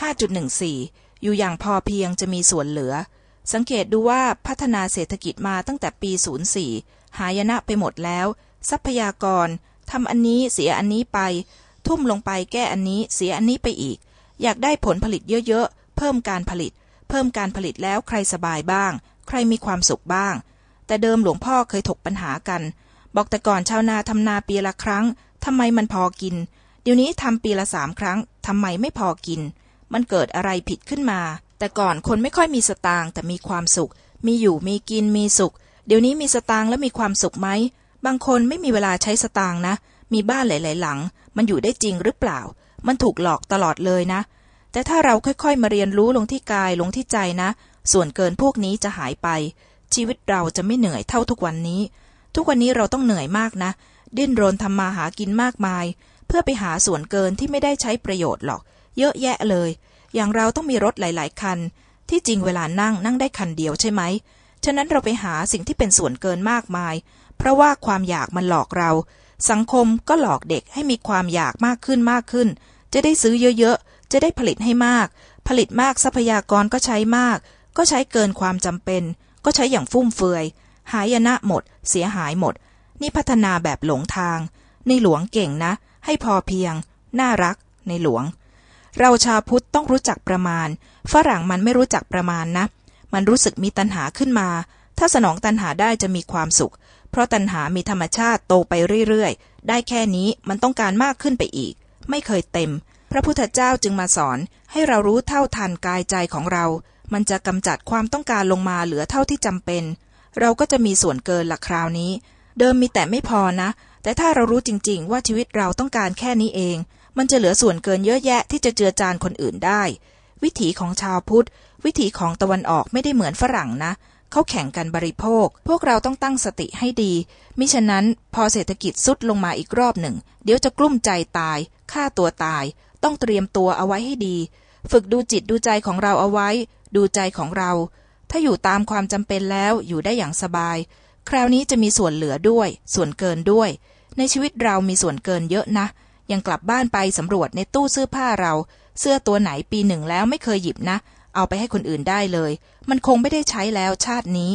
5.14 อยู่อย่างพอเพียงจะมีส่วนเหลือ สังเกตดูว่าพัฒนาเศรษฐกิจมาตั้งแต่ปี 04 หายนะไปหมดแล้ว ทรัพยากรทำอันนี้เสียอันนี้ไป ทุ่มลงไปแก้อันนี้เสียอันนี้ไปอีก อยากได้ผลผลิตเยอะๆ เพิ่มการผลิต เพิ่มการผลิตแล้วใครสบายบ้าง ใครมีความสุขบ้าง แต่เดิมหลวงพ่อเคยถกปัญหากัน บอกแต่ก่อนชาวนาทำนาปีละครั้งทำไมมันพอกิน เดี๋ยวนี้ทำปีละสามครั้งทำไมไม่พอกิน มันเกิดอะไรผิดขึ้นมา แต่ก่อนคนไม่ค่อยมีสตางค์แต่มีความสุข มีอยู่มีกินมีสุข เดี๋ยวนี้มีสตางค์แล้วมีความสุขไหม บางคนไม่มีเวลาใช้สตางค์นะ มีบ้านหลาย ๆ หลัง มันอยู่ได้จริงหรือเปล่า มันถูกหลอกตลอดเลยนะ แต่ถ้าเราค่อย ๆ มาเรียนรู้ลงที่กายลงที่ใจนะ ส่วนเกินพวกนี้จะหายไป ชีวิตเราจะไม่เหนื่อยเท่าทุกวันนี้ ทุกวันนี้เราต้องเหนื่อยมากนะ ดิ้นรนทำมาหากินมากมาย เพื่อไปหาส่วนเกินที่ไม่ได้ใช้ประโยชน์หรอก เยอะแยะเลย อย่างเราต้องมีรถหลาย ๆ คัน ที่จริงเวลานั่งนั่งได้คันเดียวใช่ไหม ฉะนั้นเราไปหาสิ่งที่เป็นส่วนเกินมากมาย เพราะว่าความอยากมันหลอกเรา สังคมก็หลอกเด็กให้มีความอยากมากขึ้นมากขึ้น จะได้ซื้อเยอะ ๆ จะได้ผลิตให้มาก ผลิตมากทรัพยากรก็ใช้มาก ก็ใช้เกินความจำเป็น ก็ใช้อย่างฟุ่มเฟือย หายนะหมด เสียหายหมด นี่พัฒนาแบบหลงทาง ในหลวงเก่งนะ ให้พอเพียง น่ารักในหลวง เราชาวพุทธต้องรู้จักประมาณ ฝรั่งมันไม่รู้จักประมาณนะ มันรู้สึกมีตัณหาขึ้นมา ถ้าสนองตัณหาได้จะมีความสุข เพราะตัณหามีธรรมชาติโตไปเรื่อยๆ ได้แค่นี้มันต้องการมากขึ้นไปอีก ไม่เคยเต็ม พระพุทธเจ้าจึงมาสอน ให้เรารู้เท่าทันกายใจของเรา มันจะกำจัดความต้องการลงมาเหลือเท่าที่จำเป็น เราก็จะมีส่วนเกินหละคราวนี้ เดิมมีแต่ไม่พอนะ แต่ถ้าเรารู้จริง ๆ ว่าชีวิตเราต้องการแค่นี้เองมันจะเหลือส่วนเกินเยอะแยะที่จะเจือจานคนอื่นได้ วิถีของชาวพุทธ วิถีของตะวันออกไม่ได้เหมือนฝรั่งนะเขาแข่งกันบริโภค พวกเราต้องตั้งสติให้ดี มิฉะนั้นพอเศรษฐกิจสุดลงมาอีกรอบหนึ่ง เดี๋ยวจะกลุ้มใจตายฆ่าตัวตาย ต้องเตรียมตัวเอาไว้ให้ดี ฝึกดูจิตดูใจของเราเอาไว้ ดูใจของเรา ถ้าอยู่ตามความจำเป็นแล้วอยู่ได้อย่างสบาย คราวนี้จะมีส่วนเหลือด้วย ส่วนเกินด้วย ในชีวิตเรามีส่วนเกินเยอะนะ ยังกลับบ้านไปสำรวจในตู้เสื้อผ้าเรา เสื้อตัวไหนปีหนึ่งแล้วไม่เคยหยิบนะ เอาไปให้คนอื่นได้เลย มันคงไม่ได้ใช้แล้วชาตินี้